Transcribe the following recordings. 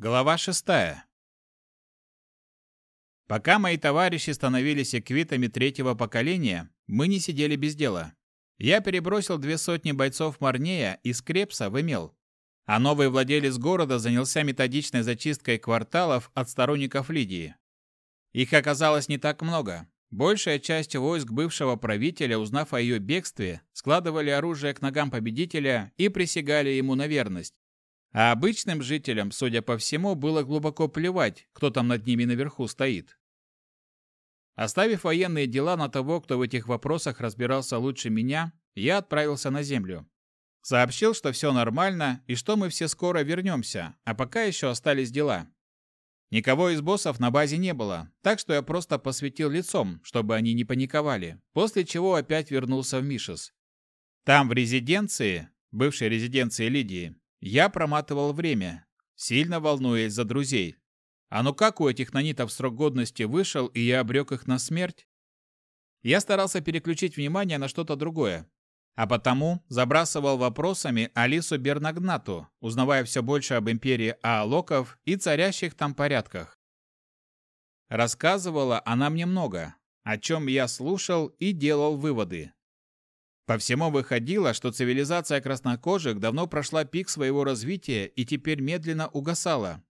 Глава шестая. Пока мои товарищи становились эквитами третьего поколения, мы не сидели без дела. Я перебросил две сотни бойцов Марнея из Крепса в Эмел, а новый владелец города занялся методичной зачисткой кварталов от сторонников Лидии. Их оказалось не так много. Большая часть войск бывшего правителя, узнав о ее бегстве, складывали оружие к ногам победителя и присягали ему на верность. А обычным жителям, судя по всему, было глубоко плевать, кто там над ними наверху стоит. Оставив военные дела на того, кто в этих вопросах разбирался лучше меня, я отправился на землю. Сообщил, что все нормально и что мы все скоро вернемся, а пока еще остались дела. Никого из боссов на базе не было, так что я просто посветил лицом, чтобы они не паниковали, после чего опять вернулся в Мишес. Там, в резиденции, бывшей резиденции Лидии, я проматывал время, сильно волнуясь за друзей. А ну как у этих нанитов срок годности вышел, и я обрек их на смерть? Я старался переключить внимание на что-то другое. А потому забрасывал вопросами Алису Бернагнату, узнавая все больше об империи Аалоков и царящих там порядках. Рассказывала она мне много, о чем я слушал и делал выводы. По всему выходило, что цивилизация краснокожих давно прошла пик своего развития и теперь медленно угасала.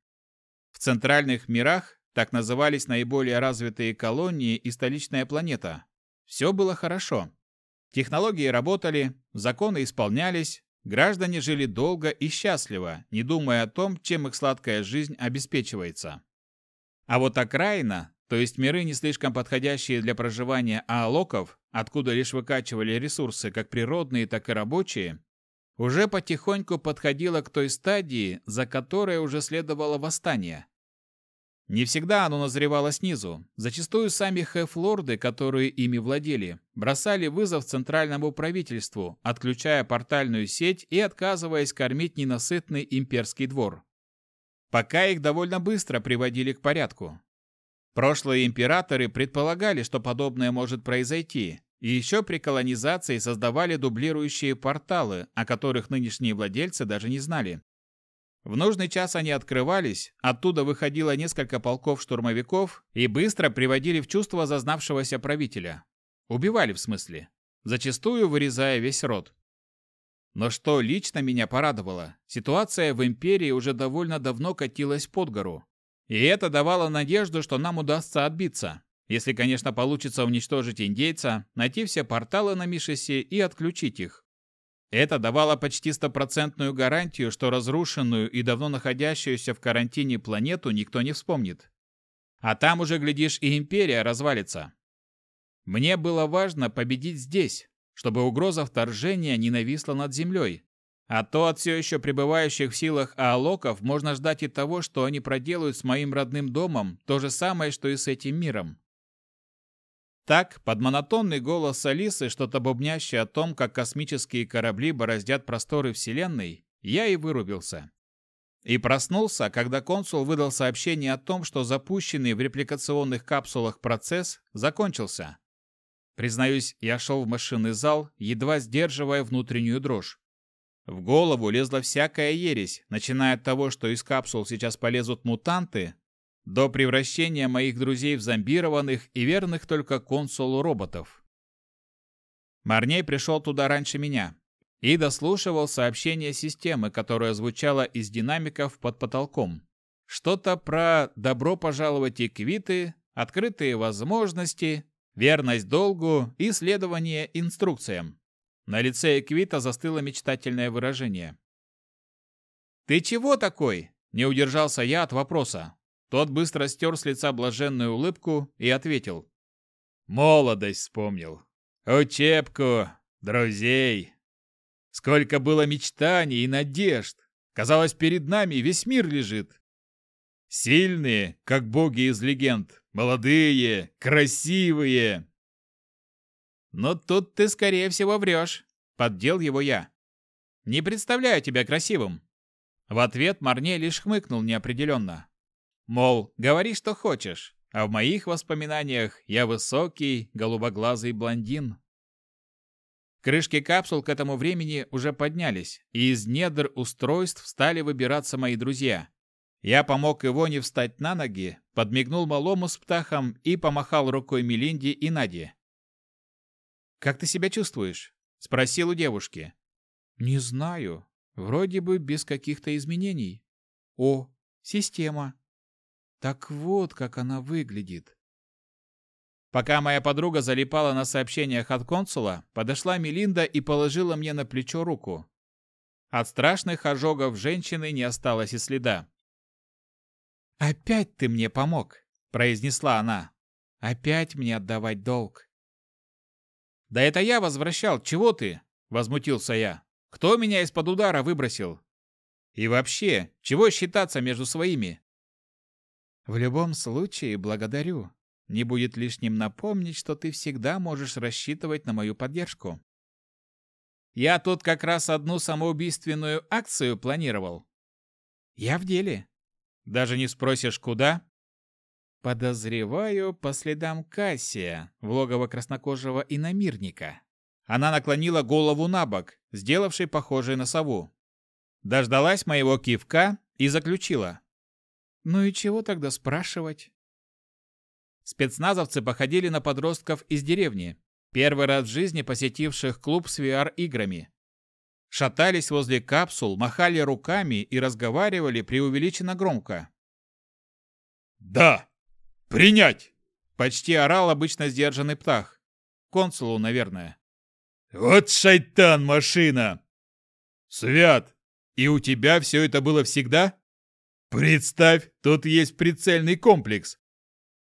В центральных мирах так назывались наиболее развитые колонии и столичная планета. Все было хорошо. Технологии работали, законы исполнялись, граждане жили долго и счастливо, не думая о том, чем их сладкая жизнь обеспечивается. А вот окраина, то есть миры, не слишком подходящие для проживания аалоков, откуда лишь выкачивали ресурсы как природные, так и рабочие, уже потихоньку подходила к той стадии, за которой уже следовало восстание. Не всегда оно назревало снизу. Зачастую сами хеф-лорды, которые ими владели, бросали вызов центральному правительству, отключая портальную сеть и отказываясь кормить ненасытный имперский двор. Пока их довольно быстро приводили к порядку. Прошлые императоры предполагали, что подобное может произойти, и еще при колонизации создавали дублирующие порталы, о которых нынешние владельцы даже не знали. В нужный час они открывались, оттуда выходило несколько полков штурмовиков и быстро приводили в чувство зазнавшегося правителя. Убивали в смысле, зачастую вырезая весь род. Но что лично меня порадовало, ситуация в империи уже довольно давно катилась под гору. И это давало надежду, что нам удастся отбиться. Если, конечно, получится уничтожить индейца, найти все порталы на Мишесе и отключить их. Это давало почти стопроцентную гарантию, что разрушенную и давно находящуюся в карантине планету никто не вспомнит. А там уже, глядишь, и империя развалится. Мне было важно победить здесь, чтобы угроза вторжения не нависла над землей, а то от все еще пребывающих в силах аалоков можно ждать и того, что они проделают с моим родным домом, то же самое, что и с этим миром. Так, под монотонный голос Алисы, что-то бубнящее о том, как космические корабли бороздят просторы Вселенной, я и вырубился. И проснулся, когда консул выдал сообщение о том, что запущенный в репликационных капсулах процесс закончился. Признаюсь, я шел в машинный зал, едва сдерживая внутреннюю дрожь. В голову лезла всякая ересь, начиная от того, что из капсул сейчас полезут мутанты, до превращения моих друзей в зомбированных и верных только консулу роботов. Марней пришел туда раньше меня и дослушивал сообщение системы, которое звучало из динамиков под потолком. Что-то про «добро пожаловать и квиты», «открытые возможности», «верность долгу» и «следование инструкциям». На лице Эквита застыло мечтательное выражение. «Ты чего такой?» – не удержался я от вопроса. Тот быстро стер с лица блаженную улыбку и ответил. «Молодость вспомнил. Учебку, друзей. Сколько было мечтаний и надежд. Казалось, перед нами весь мир лежит. Сильные, как боги из легенд, молодые, красивые, но тут ты, скорее всего, врешь. Поддел его я. Не представляю тебя красивым. В ответ Марней лишь хмыкнул неопределенно. Мол, говори, что хочешь, а в моих воспоминаниях я высокий, голубоглазый блондин. Крышки капсул к этому времени уже поднялись, и из недр устройств стали выбираться мои друзья. Я помог Ивоне встать на ноги, подмигнул малому с птахом и помахал рукой Мелинде и Наде. «Как ты себя чувствуешь?» – спросил у девушки. «Не знаю. Вроде бы без каких-то изменений. О, система. Так вот, как она выглядит. Пока моя подруга залипала на сообщениях от консула, подошла Мелинда и положила мне на плечо руку. От страшных ожогов женщины не осталось и следа. «Опять ты мне помог», — произнесла она. «Опять мне отдавать долг». «Да это я возвращал, чего ты?» — возмутился я. «Кто меня из-под удара выбросил? И вообще, чего считаться между своими?» «В любом случае, благодарю. Не будет лишним напомнить, что ты всегда можешь рассчитывать на мою поддержку». «Я тут как раз одну самоубийственную акцию планировал». «Я в деле. Даже не спросишь, куда? Подозреваю по следам Кассия, в логово краснокожего иномирника. Она наклонила голову на бок, сделавшей похожей на сову. Дождалась моего кивка и заключила. Ну и чего тогда спрашивать? Спецназовцы походили на подростков из деревни, первый раз в жизни посетивших клуб с VR-играми. Шатались возле капсул, махали руками и разговаривали преувеличенно громко. «Да! Принять!» Почти орал обычно сдержанный птах. Консулу, наверное. «Вот шайтан машина!» «Свят, и у тебя все это было всегда?» «Представь, тут есть прицельный комплекс.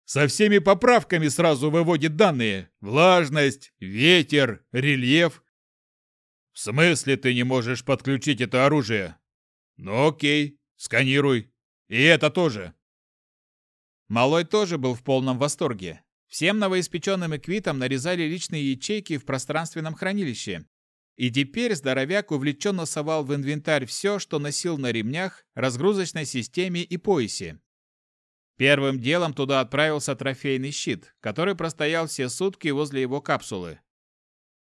Со всеми поправками сразу выводит данные. Влажность, ветер, рельеф «В смысле ты не можешь подключить это оружие?» «Ну окей, сканируй. И это тоже». Малой тоже был в полном восторге. Всем новоиспеченным эквитам нарезали личные ячейки в пространственном хранилище. И теперь здоровяк увлеченно совал в инвентарь все, что носил на ремнях, разгрузочной системе и поясе. Первым делом туда отправился трофейный щит, который простоял все сутки возле его капсулы.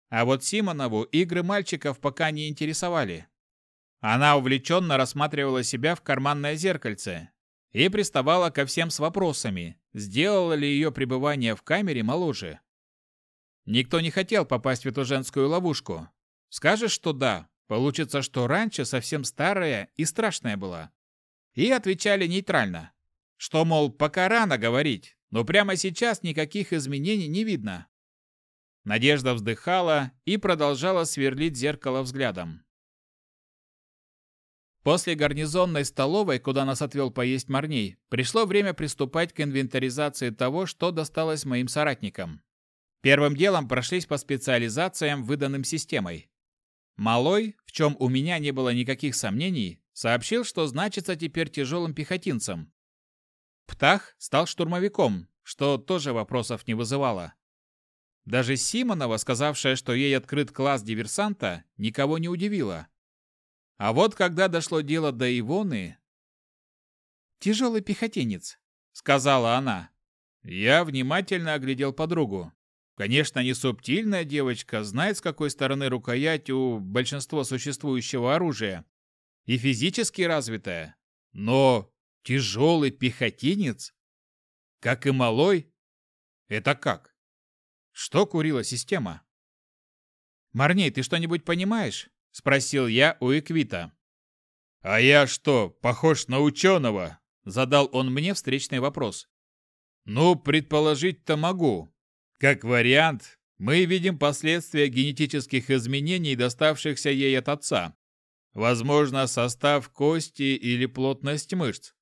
А вот Симонову игры мальчиков пока не интересовали. Она увлеченно рассматривала себя в карманное зеркальце и приставала ко всем с вопросами, сделало ли ее пребывание в камере моложе. Никто не хотел попасть в эту женскую ловушку. Скажешь, что да, получится, что раньше совсем старая и страшная была. И отвечали нейтрально, что, мол, пока рано говорить, но прямо сейчас никаких изменений не видно. Надежда вздыхала и продолжала сверлить зеркало взглядом. После гарнизонной столовой, куда нас отвел поесть Марней, пришло время приступать к инвентаризации того, что досталось моим соратникам. Первым делом прошлись по специализациям, выданным системой. Малой, в чем у меня не было никаких сомнений, сообщил, что значится теперь тяжелым пехотинцем. Птах стал штурмовиком, что тоже вопросов не вызывало. Даже Симонова, сказавшая, что ей открыт класс диверсанта, никого не удивила. А вот когда дошло дело до Ивоны... «Тяжелый пехотинец», — сказала она. Я внимательно оглядел подругу. Конечно, не субтильная девочка, знает, с какой стороны рукоять у большинства существующего оружия. И физически развитая. Но тяжелый пехотинец? Как и малой? Это как? Что курила система? «Марней, ты что-нибудь понимаешь?» – спросил я у Эквита. «А я что, похож на ученого?» – задал он мне встречный вопрос. «Ну, предположить-то могу. Как вариант, мы видим последствия генетических изменений, доставшихся ей от отца. Возможно, состав кости или плотность мышц.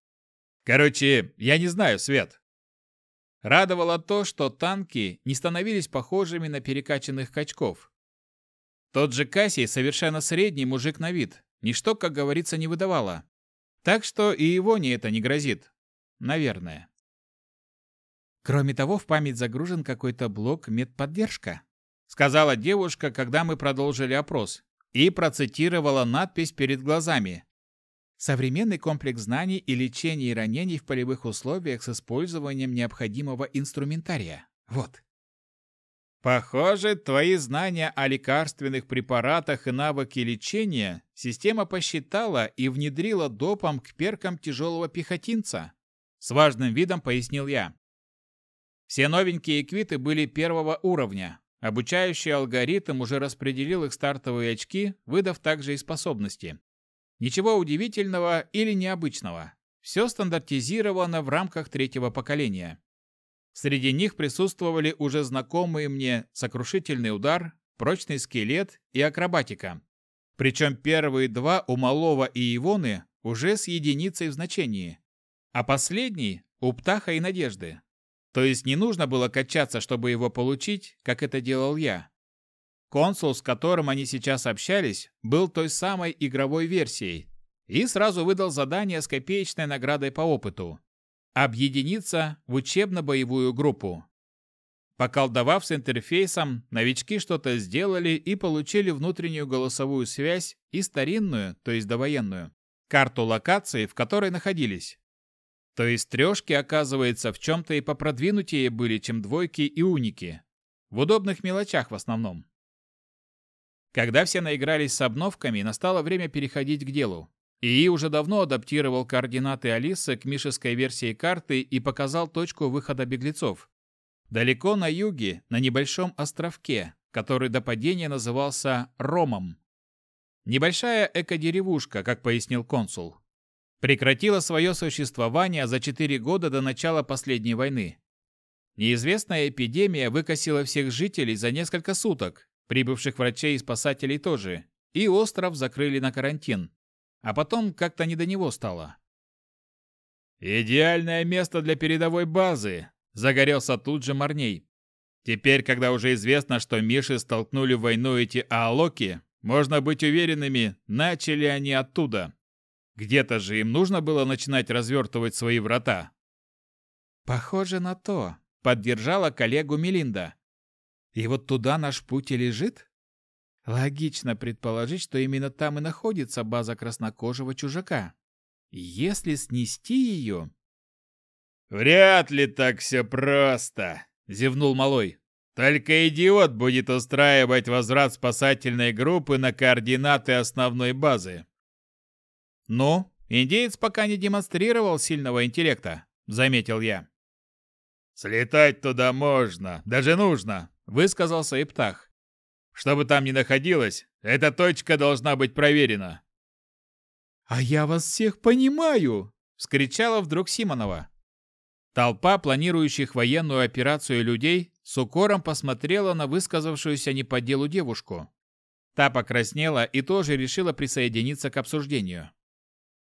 Короче, я не знаю, Свет. Радовало то, что танки не становились похожими на перекачанных качков. Тот же Кассий совершенно средний мужик на вид, ничто, как говорится, не выдавало. Так что и его не это не грозит. Наверное. Кроме того, в память загружен какой-то блок медподдержка, сказала девушка, когда мы продолжили опрос, и процитировала надпись перед глазами, Современный комплекс знаний и лечения ранений в полевых условиях с использованием необходимого инструментария. Вот. Похоже, твои знания о лекарственных препаратах и навыки лечения система посчитала и внедрила допом к перкам тяжелого пехотинца. С важным видом пояснил я. Все новенькие квиты были первого уровня. Обучающий алгоритм уже распределил их стартовые очки, выдав также и способности. Ничего удивительного или необычного. Все стандартизировано в рамках третьего поколения. Среди них присутствовали уже знакомые мне сокрушительный удар, прочный скелет и акробатика. Причем первые два у Малова и Ивоны уже с единицей в значении, а последний у Птаха и Надежды. То есть не нужно было качаться, чтобы его получить, как это делал я. Консул, с которым они сейчас общались, был той самой игровой версией и сразу выдал задание с копеечной наградой по опыту объединиться в учебно-боевую группу. Поколдовав с интерфейсом, новички что-то сделали и получили внутреннюю голосовую связь и старинную, то есть довоенную, карту локации, в которой находились. То есть трешки, оказывается, в чем-то и попродвинутее были, чем двойки и уники. В удобных мелочах в основном. Когда все наигрались с обновками, настало время переходить к делу. ИИ уже давно адаптировал координаты Алисы к мишеской версии карты и показал точку выхода беглецов. Далеко на юге, на небольшом островке, который до падения назывался Ромом. Небольшая эко-деревушка, как пояснил консул. Прекратила свое существование за 4 года до начала последней войны. Неизвестная эпидемия выкосила всех жителей за несколько суток, прибывших врачей и спасателей тоже, и остров закрыли на карантин а потом как-то не до него стало. «Идеальное место для передовой базы!» – загорелся тут же Марней. «Теперь, когда уже известно, что Миши столкнули в войну эти аалоки, можно быть уверенными, начали они оттуда. Где-то же им нужно было начинать развертывать свои врата». «Похоже на то», – поддержала коллегу Мелинда. «И вот туда наш путь и лежит?» Логично предположить, что именно там и находится база краснокожего чужака. Если снести ее... «Вряд ли так все просто», — зевнул Малой. «Только идиот будет устраивать возврат спасательной группы на координаты основной базы». «Ну, индеец пока не демонстрировал сильного интеллекта», — заметил я. «Слетать туда можно, даже нужно», — высказался Иптах. Что бы там ни находилось, эта точка должна быть проверена. «А я вас всех понимаю!» – вскричала вдруг Симонова. Толпа, планирующих военную операцию людей, с укором посмотрела на высказавшуюся не по делу девушку. Та покраснела и тоже решила присоединиться к обсуждению.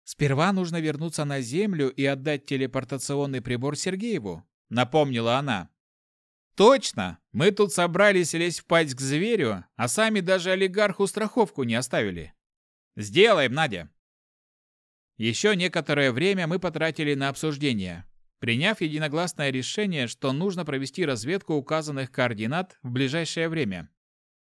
«Сперва нужно вернуться на Землю и отдать телепортационный прибор Сергееву», — напомнила она. Точно! Мы тут собрались лезть в пасть к зверю, а сами даже олигарху страховку не оставили. Сделаем, Надя. Еще некоторое время мы потратили на обсуждение, приняв единогласное решение, что нужно провести разведку указанных координат в ближайшее время.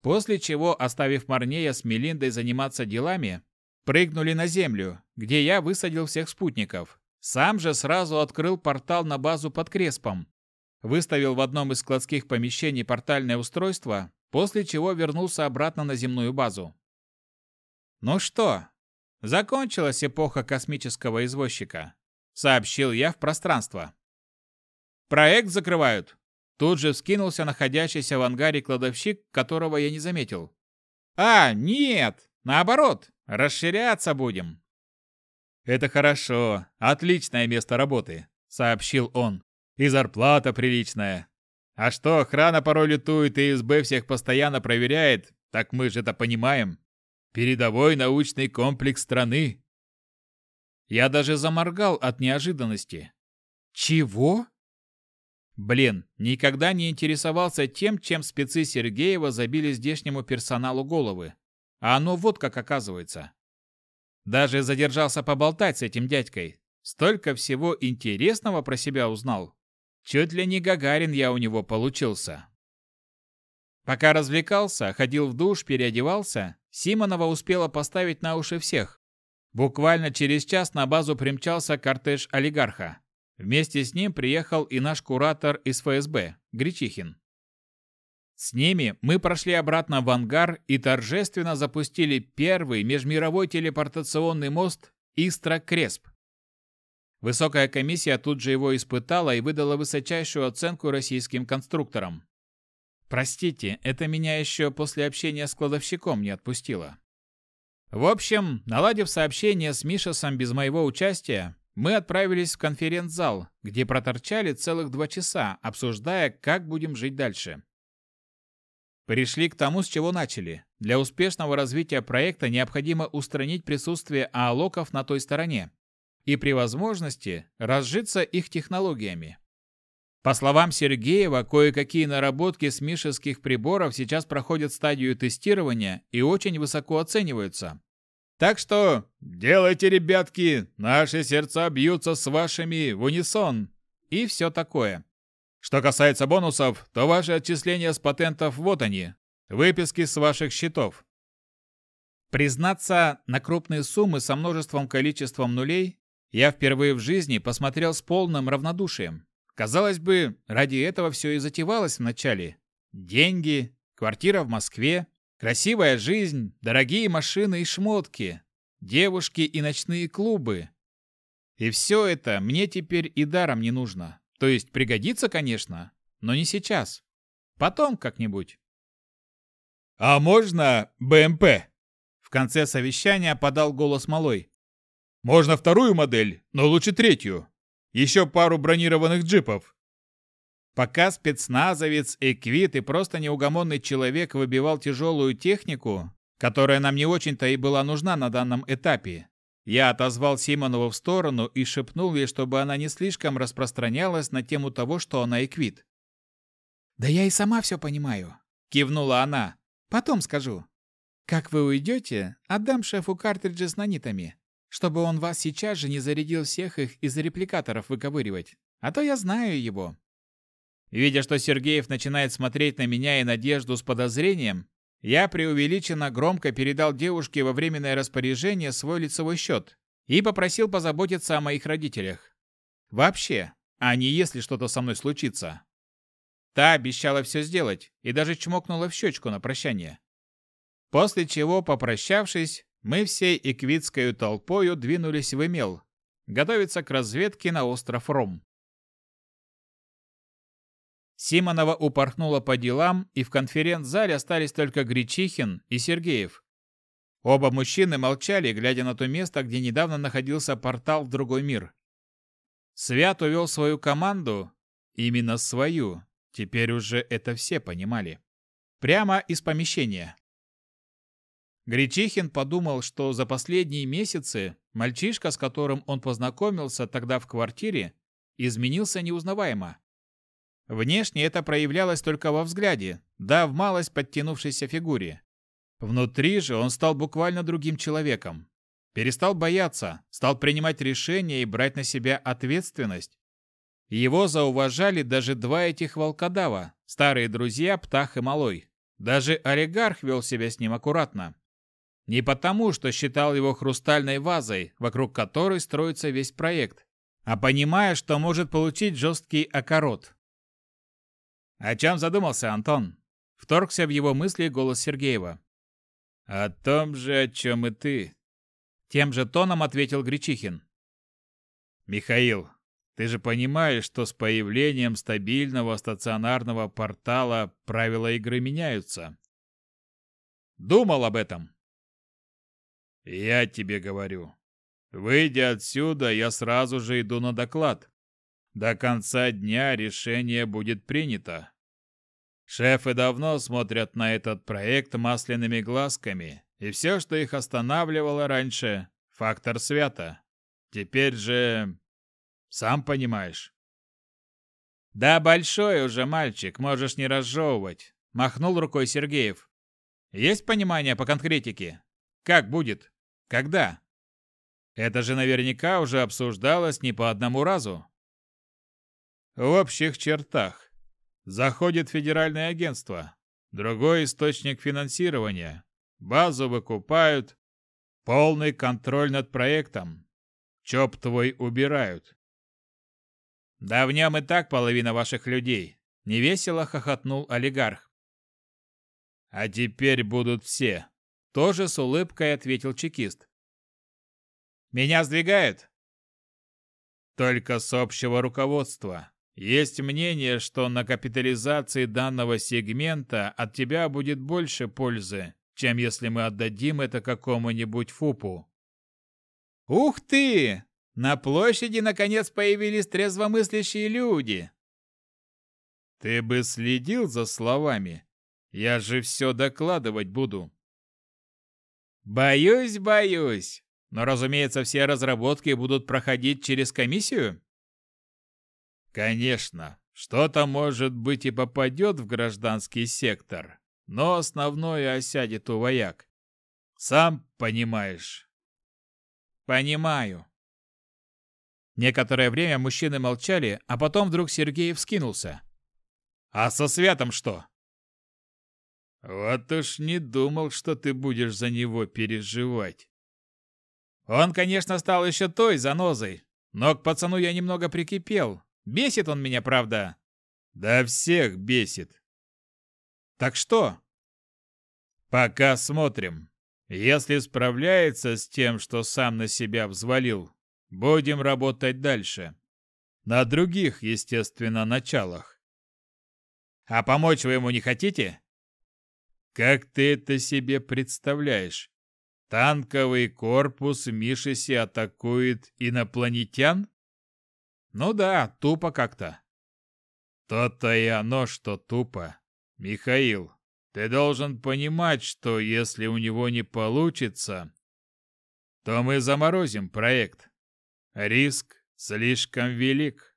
После чего, оставив Марнея с Мелиндой заниматься делами, прыгнули на землю, где я высадил всех спутников. Сам же сразу открыл портал на базу под Креспом, выставил в одном из складских помещений портальное устройство, после чего вернулся обратно на земную базу. «Ну что, закончилась эпоха космического извозчика», — сообщил я в пространство. «Проект закрывают». Тут же вскинулся находящийся в ангаре кладовщик, которого я не заметил. «А, нет! Наоборот, расширяться будем!» «Это хорошо, отличное место работы», — сообщил он. И зарплата приличная. А что, охрана порой летует и СБ всех постоянно проверяет, так мы же это понимаем. Передовой научный комплекс страны. Я даже заморгал от неожиданности. Чего? Блин, никогда не интересовался тем, чем спецы Сергеева забили здешнему персоналу головы. А оно вот как оказывается. Даже задержался поболтать с этим дядькой. Столько всего интересного про себя узнал. Чуть ли не Гагарин я у него получился. Пока развлекался, ходил в душ, переодевался, Симонова успела поставить на уши всех. Буквально через час на базу примчался кортеж олигарха. Вместе с ним приехал и наш куратор из ФСБ, Гречихин. С ними мы прошли обратно в ангар и торжественно запустили первый межмировой телепортационный мост Истра-Кресп. Высокая комиссия тут же его испытала и выдала высочайшую оценку российским конструкторам. Простите, это меня еще после общения с кладовщиком не отпустило. В общем, наладив сообщение с Мишесом без моего участия, мы отправились в конференц-зал, где проторчали целых два часа, обсуждая, как будем жить дальше. Пришли к тому, с чего начали. Для успешного развития проекта необходимо устранить присутствие аалоков на той стороне и при возможности разжиться их технологиями. По словам Сергеева, кое-какие наработки с приборов сейчас проходят стадию тестирования и очень высоко оцениваются. Так что делайте, ребятки, наши сердца бьются с вашими в унисон и все такое. Что касается бонусов, то ваши отчисления с патентов вот они. Выписки с ваших счетов. Признаться, на крупные суммы со множеством количеством нулей я впервые в жизни посмотрел с полным равнодушием. Казалось бы, ради этого все и затевалось вначале. Деньги, квартира в Москве, красивая жизнь, дорогие машины и шмотки, девушки и ночные клубы. И все это мне теперь и даром не нужно. То есть пригодится, конечно, но не сейчас. Потом как-нибудь. «А можно БМП?» В конце совещания подал голос малой. «Можно вторую модель, но лучше третью. Еще пару бронированных джипов». Пока спецназовец, эквит и просто неугомонный человек выбивал тяжелую технику, которая нам не очень-то и была нужна на данном этапе, я отозвал Симонову в сторону и шепнул ей, чтобы она не слишком распространялась на тему того, что она эквит. «Да я и сама все понимаю», — кивнула она. «Потом скажу. Как вы уйдете, отдам шефу картриджи с нанитами, чтобы он вас сейчас же не зарядил всех их из репликаторов выковыривать. А то я знаю его». Видя, что Сергеев начинает смотреть на меня и Надежду с подозрением, я преувеличенно громко передал девушке во временное распоряжение свой лицевой счет и попросил позаботиться о моих родителях. Вообще, а не если что-то со мной случится. Та обещала все сделать и даже чмокнула в щечку на прощание. После чего, попрощавшись, мы всей эквитской толпою двинулись в Эмел, готовиться к разведке на остров Ром. Симонова упорхнула по делам, и в конференц-зале остались только Гречихин и Сергеев. Оба мужчины молчали, глядя на то место, где недавно находился портал в другой мир. Свят увел свою команду, именно свою, теперь уже это все понимали, прямо из помещения. Гречихин подумал, что за последние месяцы мальчишка, с которым он познакомился тогда в квартире, изменился неузнаваемо. Внешне это проявлялось только во взгляде, да в малость подтянувшейся фигуре. Внутри же он стал буквально другим человеком. Перестал бояться, стал принимать решения и брать на себя ответственность. Его зауважали даже два этих волкодава, старые друзья Птах и Малой. Даже олигарх вел себя с ним аккуратно. Не потому, что считал его хрустальной вазой, вокруг которой строится весь проект, а понимая, что может получить жесткий окорот. «О чем задумался, Антон?» Вторгся в его мысли голос Сергеева. «О том же, о чем и ты», — тем же тоном ответил Гречихин. «Михаил, ты же понимаешь, что с появлением стабильного стационарного портала правила игры меняются?» «Думал об этом». «Я тебе говорю. Выйдя отсюда, я сразу же иду на доклад. До конца дня решение будет принято. Шефы давно смотрят на этот проект масляными глазками, и все, что их останавливало раньше – фактор свята. Теперь же... сам понимаешь. «Да большой уже мальчик, можешь не разжевывать», – махнул рукой Сергеев. «Есть понимание по конкретике? Как будет? Когда?» Это же наверняка уже обсуждалось не по одному разу. В общих чертах. Заходит федеральное агентство. Другой источник финансирования. Базу выкупают. Полный контроль над проектом. ЧОП твой убирают. Да в нем и так половина ваших людей. Невесело хохотнул олигарх. А теперь будут все. Тоже с улыбкой ответил чекист. Меня сдвигают? Только с общего руководства. Есть мнение, что на капитализации данного сегмента от тебя будет больше пользы, чем если мы отдадим это какому-нибудь ФУПу. Ух ты! На площади наконец появились трезвомыслящие люди. Ты бы следил за словами. Я же все докладывать буду. Боюсь, боюсь. Но, разумеется, все разработки будут проходить через комиссию? Конечно, что-то, может быть, и попадет в гражданский сектор, но основное осядет у вояк. Сам понимаешь. Понимаю. Некоторое время мужчины молчали, а потом вдруг Сергей вскинулся. «А со Святом что?» «Вот уж не думал, что ты будешь за него переживать». Он, конечно, стал еще той занозой, но к пацану я немного прикипел, Бесит он меня, правда. Да всех бесит. Так что? Пока смотрим. Если справляется с тем, что сам на себя взвалил, будем работать дальше. На других, естественно, началах. А помочь вы ему не хотите? Как ты это себе представляешь? Танковый корпус Мишиси атакует инопланетян? Ну да, тупо как-то. То-то и оно, что тупо. Михаил, ты должен понимать, что если у него не получится, то мы заморозим проект. Риск слишком велик.